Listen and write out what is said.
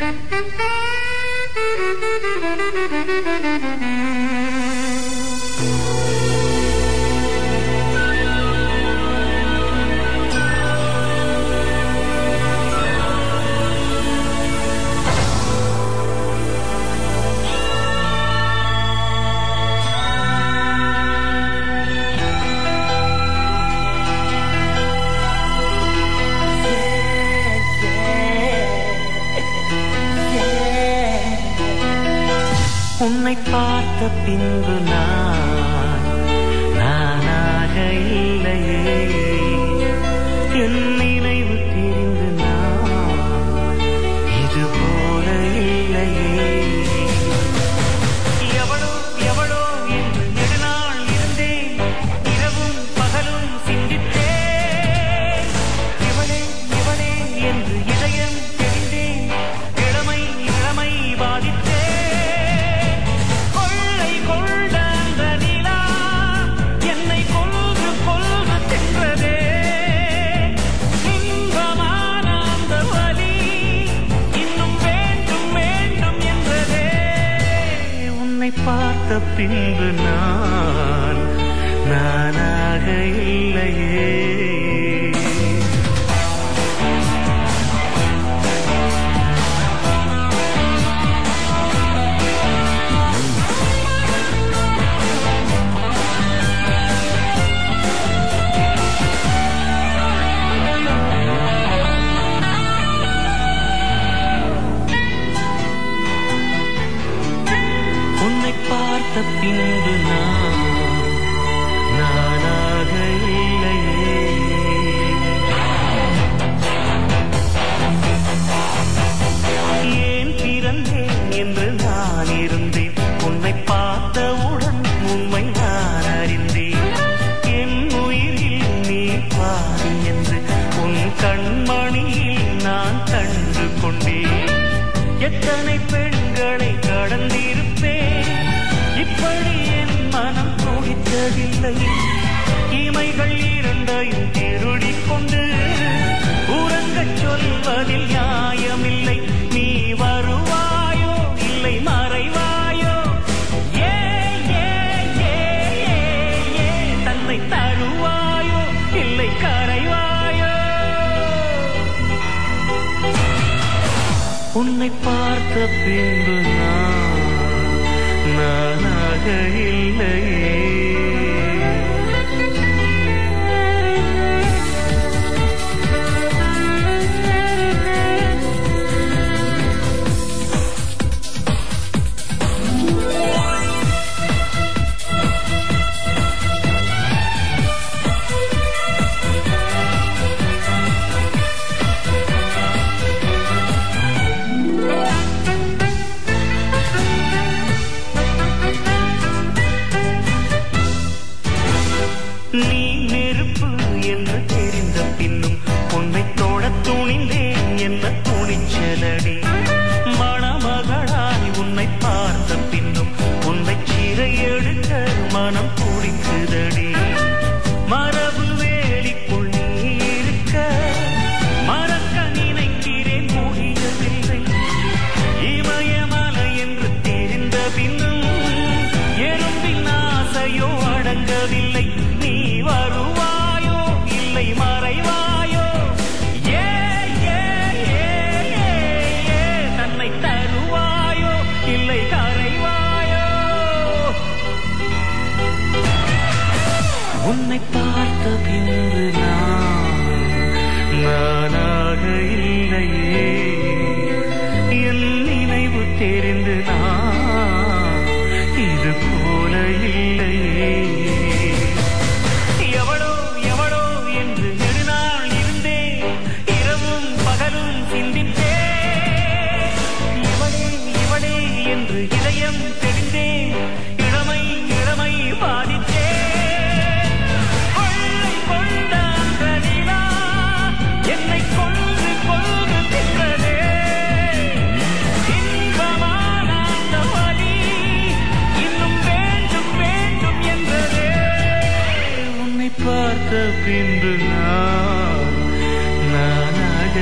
Thank you. உன்னை பார்த்த பின்பு நான் பின்பு நான் நானாக இல்லையே பார்த்த பின்பு நான். அழகில்லை இமைகள் இரண்டையும் திருடிக் கொண்டு உறங்கச் சொல்வதில் நியாயமில்லை. நீ வருவாயோ இல்லை மறைவாயோ? ஏ ஏ ஏ ஏ தன்னை தருவாயோ இல்லை கரைவாயோ? உன்னை பார்த்த பின்பு நான் நானாக இல்லை. நெருப்பு என்று தெரிந்த பின்னும் உன்னை தொட துணிந்தேன் என்ன துணிச்சலடி. மணமகளாய் உன்னை பார்த்த பின்னும் உன்னை சீரை எடுக்க மனம் உன்னை பார்த்த பின்பு நான் நானாக இல்லையே. என் நினைவு தெரிந்து நான் இது போல இல்லையே. எவளோ எவளோ என்று நெடுநாள் இருந்தே இரவும் பகலும் சிந்தித்தே. இவளே இவளே என்று இதயம் தெரிந்தேன் இளமை இளமை பின்பு நான் நான் அழ